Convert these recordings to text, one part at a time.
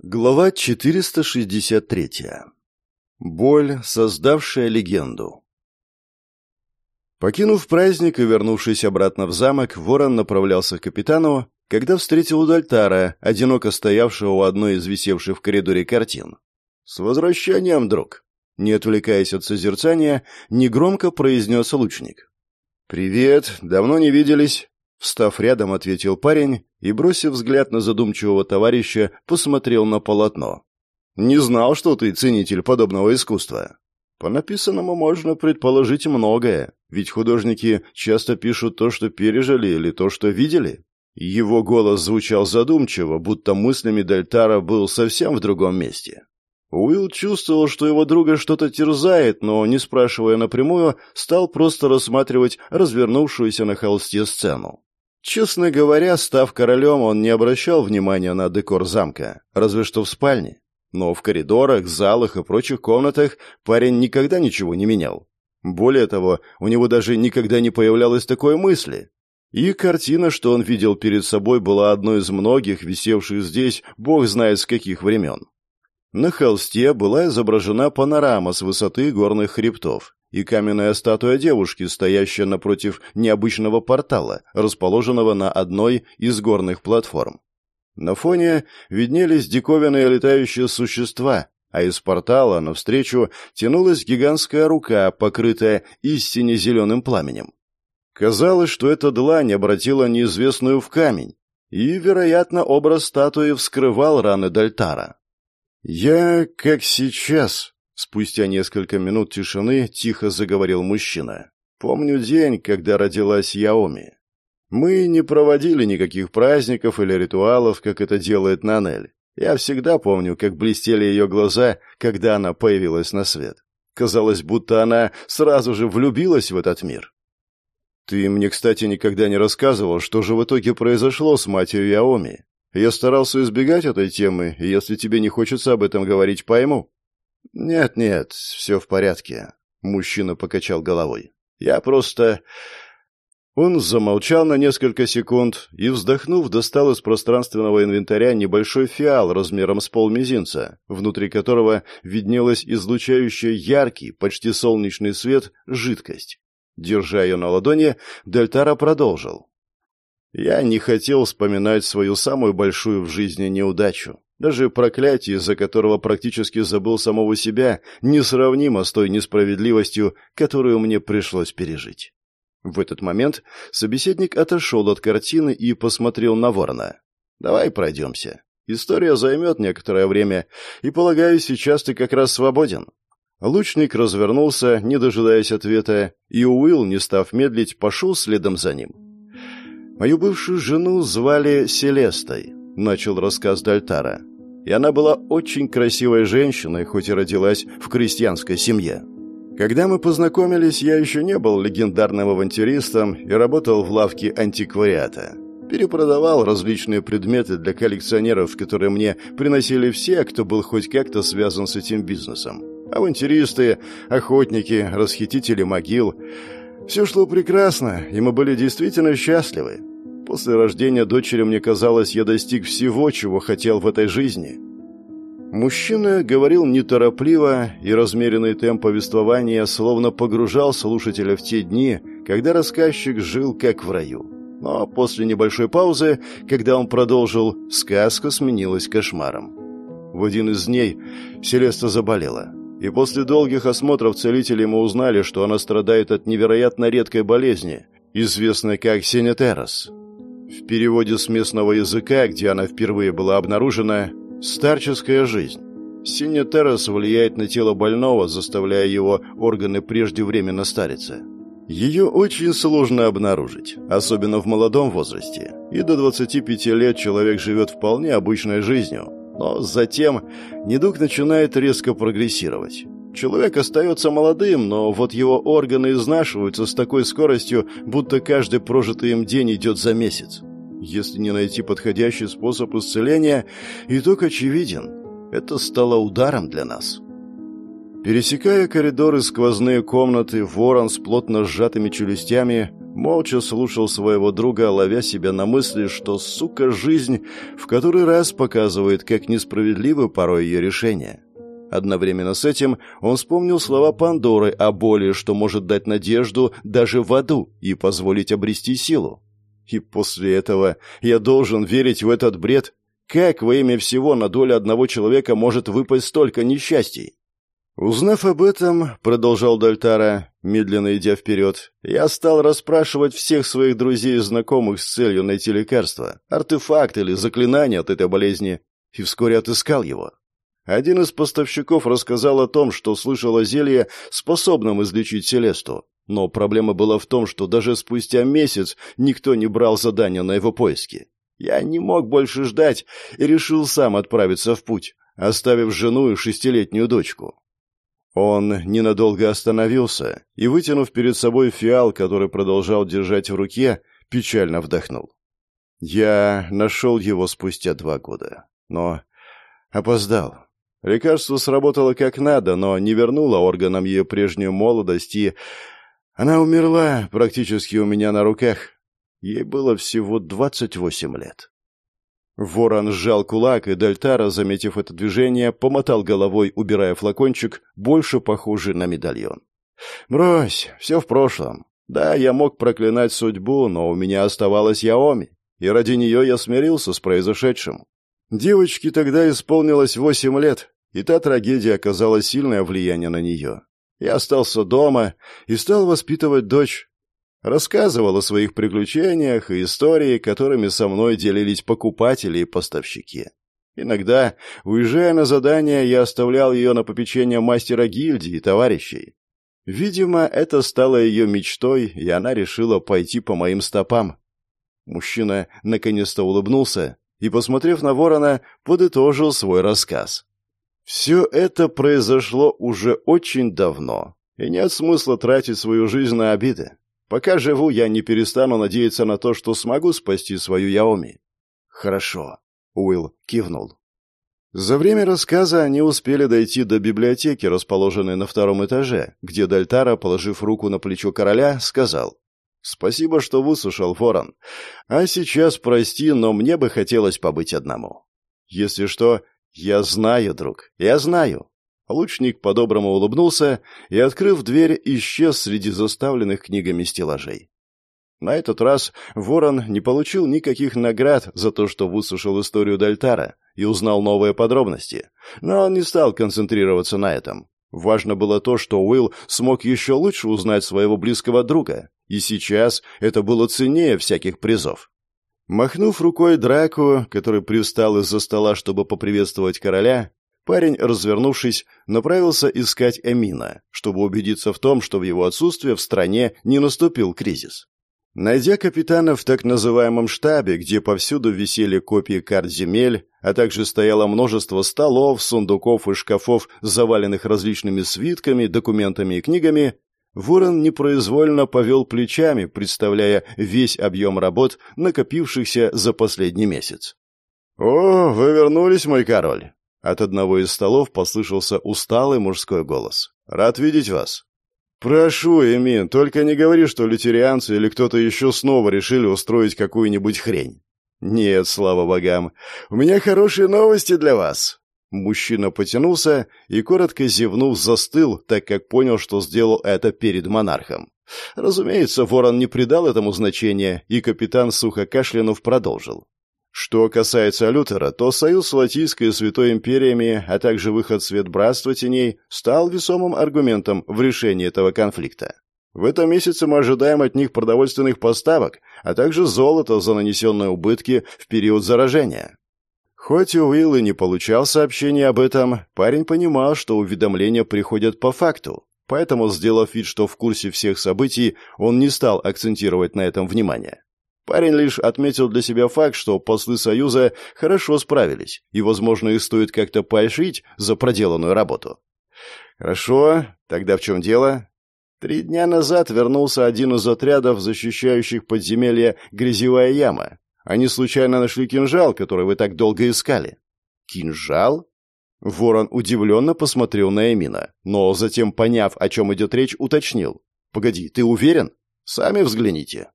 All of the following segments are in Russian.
Глава 463. Боль, создавшая легенду. Покинув праздник и вернувшись обратно в замок, Ворон направлялся к капитану, когда встретил Удальтара, одиноко стоявшего у одной из висевших в коридоре картин. «С возвращением, друг!» Не отвлекаясь от созерцания, негромко произнес лучник. «Привет, давно не виделись. Встав рядом, ответил парень и, бросив взгляд на задумчивого товарища, посмотрел на полотно. «Не знал, что ты ценитель подобного искусства». По написанному можно предположить многое, ведь художники часто пишут то, что пережили или то, что видели. Его голос звучал задумчиво, будто мыслями Дельтара был совсем в другом месте. Уилл чувствовал, что его друга что-то терзает, но, не спрашивая напрямую, стал просто рассматривать развернувшуюся на холсте сцену. Честно говоря, став королем, он не обращал внимания на декор замка, разве что в спальне. Но в коридорах, залах и прочих комнатах парень никогда ничего не менял. Более того, у него даже никогда не появлялось такой мысли. И картина, что он видел перед собой, была одной из многих, висевших здесь, бог знает с каких времен. На холсте была изображена панорама с высоты горных хребтов, и каменная статуя девушки, стоящая напротив необычного портала, расположенного на одной из горных платформ. На фоне виднелись диковинные летающие существа, а из портала навстречу тянулась гигантская рука, покрытая истине зеленым пламенем. Казалось, что эта длань обратила неизвестную в камень, и, вероятно, образ статуи вскрывал раны Дальтара. «Я, как сейчас», Спустя несколько минут тишины тихо заговорил мужчина. «Помню день, когда родилась Яоми. Мы не проводили никаких праздников или ритуалов, как это делает Нанель. Я всегда помню, как блестели ее глаза, когда она появилась на свет. Казалось, будто она сразу же влюбилась в этот мир. Ты мне, кстати, никогда не рассказывал, что же в итоге произошло с матерью Яоми. Я старался избегать этой темы, и если тебе не хочется об этом говорить, пойму. «Нет-нет, все в порядке», — мужчина покачал головой. «Я просто...» Он замолчал на несколько секунд и, вздохнув, достал из пространственного инвентаря небольшой фиал размером с полмизинца, внутри которого виднелась излучающая яркий, почти солнечный свет, жидкость. Держа ее на ладони, Дельтара продолжил. «Я не хотел вспоминать свою самую большую в жизни неудачу. Даже проклятие, из-за которого практически забыл самого себя, несравнимо с той несправедливостью, которую мне пришлось пережить. В этот момент собеседник отошел от картины и посмотрел на ворона. «Давай пройдемся. История займет некоторое время, и, полагаю, сейчас ты как раз свободен». Лучник развернулся, не дожидаясь ответа, и Уилл, не став медлить, пошел следом за ним. Мою бывшую жену звали Селестой начал рассказ Дальтара. И она была очень красивой женщиной, хоть и родилась в крестьянской семье. Когда мы познакомились, я еще не был легендарным авантюристом и работал в лавке антиквариата. Перепродавал различные предметы для коллекционеров, которые мне приносили все, кто был хоть как-то связан с этим бизнесом. Авантюристы, охотники, расхитители могил. Все шло прекрасно, и мы были действительно счастливы. После рождения дочери мне казалось, я достиг всего, чего хотел в этой жизни. Мужчина говорил неторопливо, и размеренный темп повествования словно погружал слушателя в те дни, когда рассказчик жил как в раю. Но после небольшой паузы, когда он продолжил, сказка сменилась кошмаром. В один из дней Селеста заболела. И после долгих осмотров целителей мы узнали, что она страдает от невероятно редкой болезни, известной как синетерос. В переводе с местного языка, где она впервые была обнаружена, «старческая жизнь». Синетерос влияет на тело больного, заставляя его органы преждевременно стариться. Ее очень сложно обнаружить, особенно в молодом возрасте. И до 25 лет человек живет вполне обычной жизнью. Но затем недуг начинает резко прогрессировать. Человек остается молодым, но вот его органы изнашиваются с такой скоростью, будто каждый прожитый им день идет за месяц. Если не найти подходящий способ исцеления, итог очевиден. Это стало ударом для нас. Пересекая коридоры сквозные комнаты, ворон с плотно сжатыми челюстями молча слушал своего друга, ловя себя на мысли, что, сука, жизнь в который раз показывает, как несправедливы порой ее решения. Одновременно с этим он вспомнил слова Пандоры о боли, что может дать надежду даже в аду и позволить обрести силу. И после этого я должен верить в этот бред? Как во имя всего на долю одного человека может выпасть столько несчастий? Узнав об этом, продолжал Дальтара, медленно идя вперед, я стал расспрашивать всех своих друзей и знакомых с целью найти лекарство, артефакт или заклинание от этой болезни, и вскоре отыскал его. Один из поставщиков рассказал о том, что слышал о зелье, способном излечить Селесту. Но проблема была в том, что даже спустя месяц никто не брал задания на его поиски. Я не мог больше ждать и решил сам отправиться в путь, оставив жену и шестилетнюю дочку. Он ненадолго остановился и, вытянув перед собой фиал, который продолжал держать в руке, печально вдохнул. Я нашел его спустя два года, но опоздал. Лекарство сработало как надо, но не вернуло органам ее прежнюю молодость, и она умерла практически у меня на руках. Ей было всего двадцать восемь лет. Ворон сжал кулак, и Дальтара, заметив это движение, помотал головой, убирая флакончик, больше похожий на медальон. «Брось, все в прошлом. Да, я мог проклинать судьбу, но у меня оставалась Яоми, и ради нее я смирился с произошедшим. Девочке тогда исполнилось восемь лет, и та трагедия оказала сильное влияние на нее. Я остался дома и стал воспитывать дочь, Рассказывал о своих приключениях и истории, которыми со мной делились покупатели и поставщики. Иногда, уезжая на задание, я оставлял ее на попечение мастера гильдии и товарищей. Видимо, это стало ее мечтой, и она решила пойти по моим стопам. Мужчина наконец-то улыбнулся и, посмотрев на ворона, подытожил свой рассказ. Все это произошло уже очень давно, и нет смысла тратить свою жизнь на обиды. Пока живу, я не перестану надеяться на то, что смогу спасти свою Яоми. Хорошо, Уилл кивнул. За время рассказа они успели дойти до библиотеки, расположенной на втором этаже, где Дальтара, положив руку на плечо короля, сказал «Спасибо, что выслушал, Ворон. А сейчас прости, но мне бы хотелось побыть одному. Если что, я знаю, друг, я знаю. Лучник по-доброму улыбнулся и, открыв дверь, исчез среди заставленных книгами стеллажей. На этот раз Ворон не получил никаких наград за то, что выслушал историю Дальтара и узнал новые подробности, но он не стал концентрироваться на этом. Важно было то, что Уилл смог еще лучше узнать своего близкого друга, и сейчас это было ценнее всяких призов. Махнув рукой Драку, который привстал из-за стола, чтобы поприветствовать короля, Парень, развернувшись, направился искать Эмина, чтобы убедиться в том, что в его отсутствие в стране не наступил кризис. Найдя капитана в так называемом штабе, где повсюду висели копии карт земель, а также стояло множество столов, сундуков и шкафов, заваленных различными свитками, документами и книгами, Ворон непроизвольно повел плечами, представляя весь объем работ, накопившихся за последний месяц. «О, вы вернулись, мой король!» От одного из столов послышался усталый мужской голос. «Рад видеть вас». «Прошу, Эмин, только не говори, что лютерианцы или кто-то еще снова решили устроить какую-нибудь хрень». «Нет, слава богам. У меня хорошие новости для вас». Мужчина потянулся и, коротко зевнув, застыл, так как понял, что сделал это перед монархом. Разумеется, ворон не придал этому значения, и капитан, сухо кашлянув, продолжил. Что касается Лютера, то союз с Латийской и Святой Империями, а также выход в свет Братства Теней, стал весомым аргументом в решении этого конфликта. В этом месяце мы ожидаем от них продовольственных поставок, а также золота за нанесенные убытки в период заражения. Хоть Уилл и не получал сообщений об этом, парень понимал, что уведомления приходят по факту, поэтому, сделав вид, что в курсе всех событий, он не стал акцентировать на этом внимание. Парень лишь отметил для себя факт, что послы Союза хорошо справились, и, возможно, их стоит как-то поощрить за проделанную работу. Хорошо, тогда в чем дело? Три дня назад вернулся один из отрядов, защищающих подземелье «Грязевая яма». Они случайно нашли кинжал, который вы так долго искали. Кинжал? Ворон удивленно посмотрел на Эмина, но затем, поняв, о чем идет речь, уточнил. «Погоди, ты уверен?» Сами взгляните.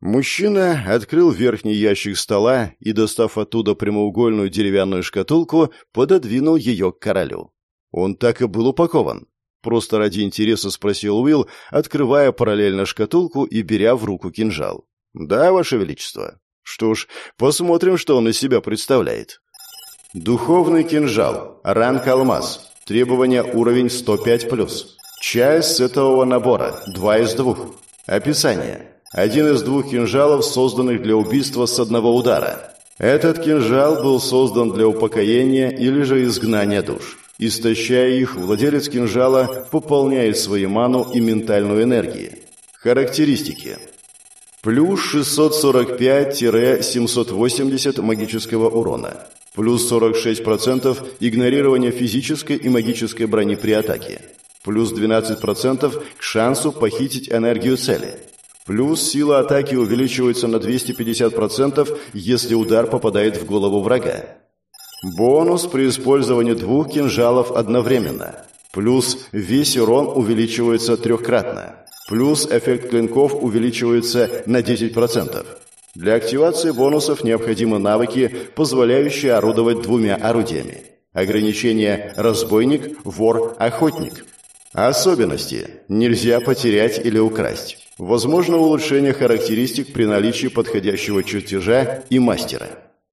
Мужчина открыл верхний ящик стола и, достав оттуда прямоугольную деревянную шкатулку, пододвинул ее к королю. Он так и был упакован. Просто ради интереса спросил Уилл, открывая параллельно шкатулку и беря в руку кинжал. «Да, Ваше Величество. Что ж, посмотрим, что он из себя представляет». Духовный кинжал. Ранг алмаз. Требования уровень 105+. Часть сетового набора. Два из двух. Описание. Один из двух кинжалов, созданных для убийства с одного удара. Этот кинжал был создан для упокоения или же изгнания душ. Истощая их, владелец кинжала пополняет свою ману и ментальную энергию. Характеристики. Плюс 645-780 магического урона. Плюс 46% игнорирования физической и магической брони при атаке. Плюс 12% к шансу похитить энергию цели. Плюс сила атаки увеличивается на 250%, если удар попадает в голову врага. Бонус при использовании двух кинжалов одновременно. Плюс весь урон увеличивается трехкратно. Плюс эффект клинков увеличивается на 10%. Для активации бонусов необходимы навыки, позволяющие орудовать двумя орудиями. Ограничение «разбойник», «вор», «охотник». Особенности. Нельзя потерять или украсть. Возможно улучшение характеристик при наличии подходящего чертежа и мастера.